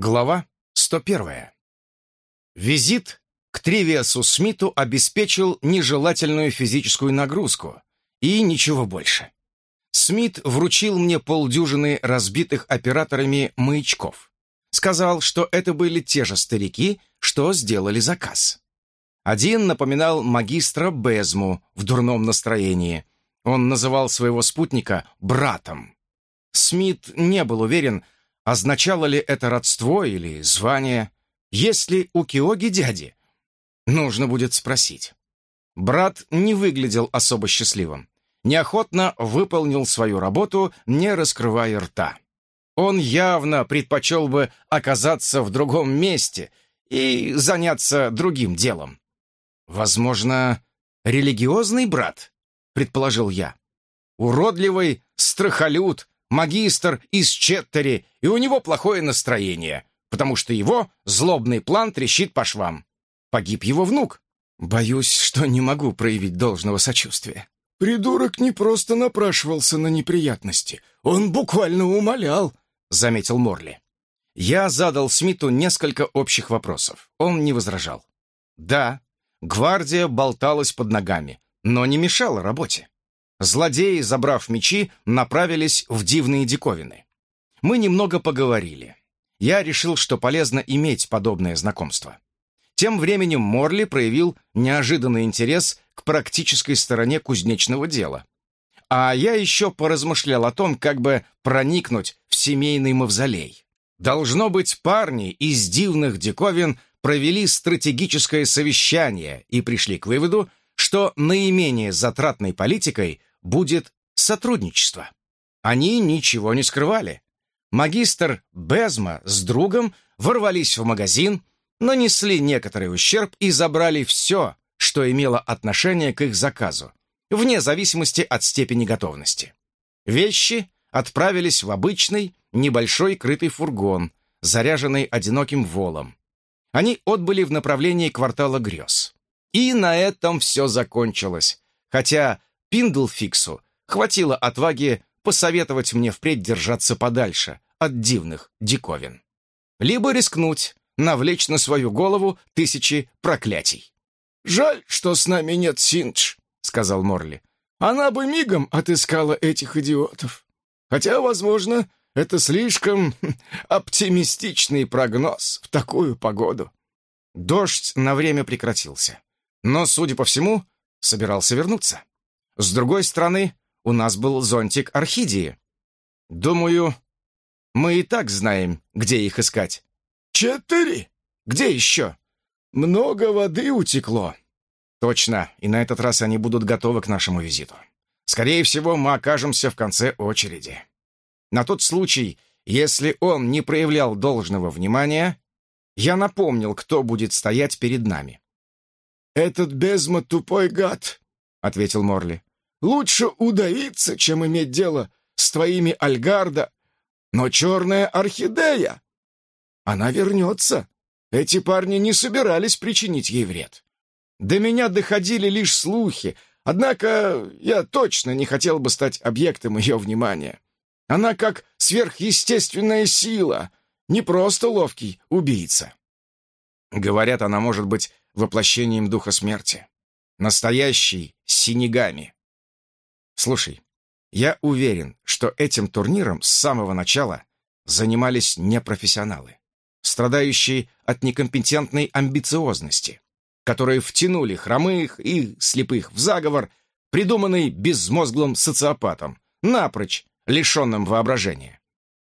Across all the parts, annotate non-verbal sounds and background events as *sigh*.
Глава 101. Визит к Тривиасу Смиту обеспечил нежелательную физическую нагрузку и ничего больше. Смит вручил мне полдюжины разбитых операторами маячков. Сказал, что это были те же старики, что сделали заказ. Один напоминал магистра Безму в дурном настроении. Он называл своего спутника братом. Смит не был уверен, Означало ли это родство или звание? Есть ли у Киоги дяди? Нужно будет спросить. Брат не выглядел особо счастливым. Неохотно выполнил свою работу, не раскрывая рта. Он явно предпочел бы оказаться в другом месте и заняться другим делом. «Возможно, религиозный брат?» — предположил я. Уродливый страхолюд, магистр из Четтери, и у него плохое настроение, потому что его злобный план трещит по швам. Погиб его внук. Боюсь, что не могу проявить должного сочувствия. «Придурок не просто напрашивался на неприятности, он буквально умолял», — заметил Морли. Я задал Смиту несколько общих вопросов. Он не возражал. Да, гвардия болталась под ногами, но не мешала работе. Злодеи, забрав мечи, направились в дивные диковины. Мы немного поговорили. Я решил, что полезно иметь подобное знакомство. Тем временем Морли проявил неожиданный интерес к практической стороне кузнечного дела. А я еще поразмышлял о том, как бы проникнуть в семейный мавзолей. Должно быть, парни из дивных диковин провели стратегическое совещание и пришли к выводу, что наименее затратной политикой будет сотрудничество. Они ничего не скрывали. Магистр Безма с другом ворвались в магазин, нанесли некоторый ущерб и забрали все, что имело отношение к их заказу, вне зависимости от степени готовности. Вещи отправились в обычный небольшой крытый фургон, заряженный одиноким волом. Они отбыли в направлении квартала грез. И на этом все закончилось, хотя Пиндлфиксу хватило отваги посоветовать мне впредь держаться подальше от дивных диковин. Либо рискнуть, навлечь на свою голову тысячи проклятий. «Жаль, что с нами нет Синдж», — сказал Морли. «Она бы мигом отыскала этих идиотов. Хотя, возможно, это слишком *laughs* оптимистичный прогноз в такую погоду». Дождь на время прекратился, но, судя по всему, собирался вернуться. С другой стороны, у нас был зонтик орхидии. Думаю, мы и так знаем, где их искать. Четыре? Где еще? Много воды утекло. Точно, и на этот раз они будут готовы к нашему визиту. Скорее всего, мы окажемся в конце очереди. На тот случай, если он не проявлял должного внимания, я напомнил, кто будет стоять перед нами. «Этот безма тупой гад», — ответил Морли. Лучше удавиться, чем иметь дело с твоими Альгарда. Но черная орхидея, она вернется. Эти парни не собирались причинить ей вред. До меня доходили лишь слухи, однако я точно не хотел бы стать объектом ее внимания. Она как сверхъестественная сила, не просто ловкий убийца. Говорят, она может быть воплощением духа смерти. Настоящий синегами. Слушай, я уверен, что этим турниром с самого начала занимались непрофессионалы, страдающие от некомпетентной амбициозности, которые втянули хромых и слепых в заговор, придуманный безмозглым социопатом, напрочь лишенным воображения.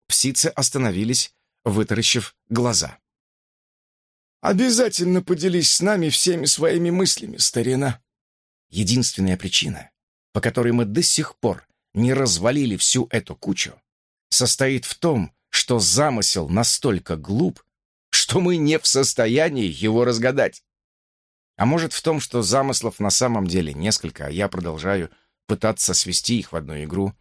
Псицы остановились, вытаращив глаза. «Обязательно поделись с нами всеми своими мыслями, старина». Единственная причина, по которой мы до сих пор не развалили всю эту кучу, состоит в том, что замысел настолько глуп, что мы не в состоянии его разгадать. А может в том, что замыслов на самом деле несколько, а я продолжаю пытаться свести их в одну игру.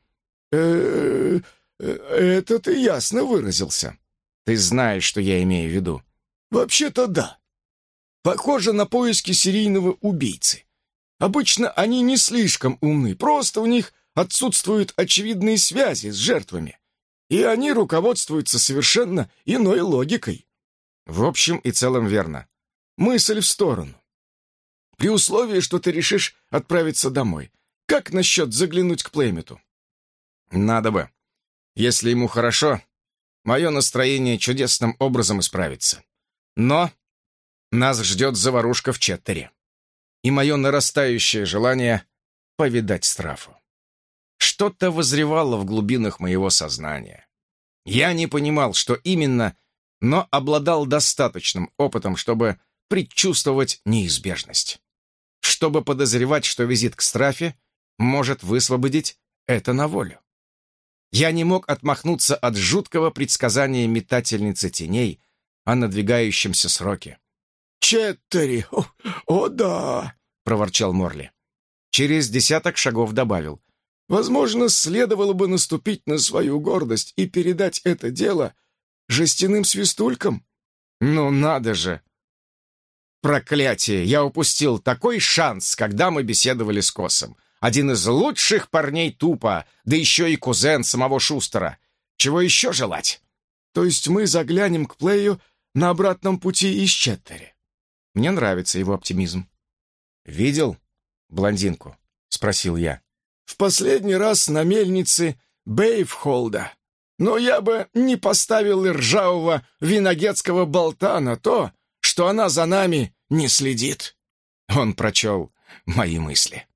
э это ты ясно выразился. Ты знаешь, что я имею в виду. Вообще-то да. Похоже на поиски серийного убийцы. Обычно они не слишком умны, просто у них отсутствуют очевидные связи с жертвами. и они руководствуются совершенно иной логикой. В общем и целом верно. Мысль в сторону. При условии, что ты решишь отправиться домой. Как насчет заглянуть к Плеймету? Надо бы. Если ему хорошо, мое настроение чудесным образом исправится. Но нас ждет заварушка в Четтере. И мое нарастающее желание повидать Страфу. Что-то возревало в глубинах моего сознания. Я не понимал, что именно, но обладал достаточным опытом, чтобы предчувствовать неизбежность. Чтобы подозревать, что визит к Страфе может высвободить это на волю. Я не мог отмахнуться от жуткого предсказания метательницы теней о надвигающемся сроке. «Четтери! О, о да!» — проворчал Морли. Через десяток шагов добавил. «Возможно, следовало бы наступить на свою гордость и передать это дело жестяным свистулькам». «Ну надо же!» «Проклятие! Я упустил такой шанс, когда мы беседовали с Косом один из лучших парней тупо, да еще и кузен самого Шустера. Чего еще желать? То есть мы заглянем к Плею на обратном пути из Четтери. Мне нравится его оптимизм. «Видел блондинку?» — спросил я. «В последний раз на мельнице Бейвхолда. Но я бы не поставил ржавого виногетского болта на то, что она за нами не следит». Он прочел мои мысли.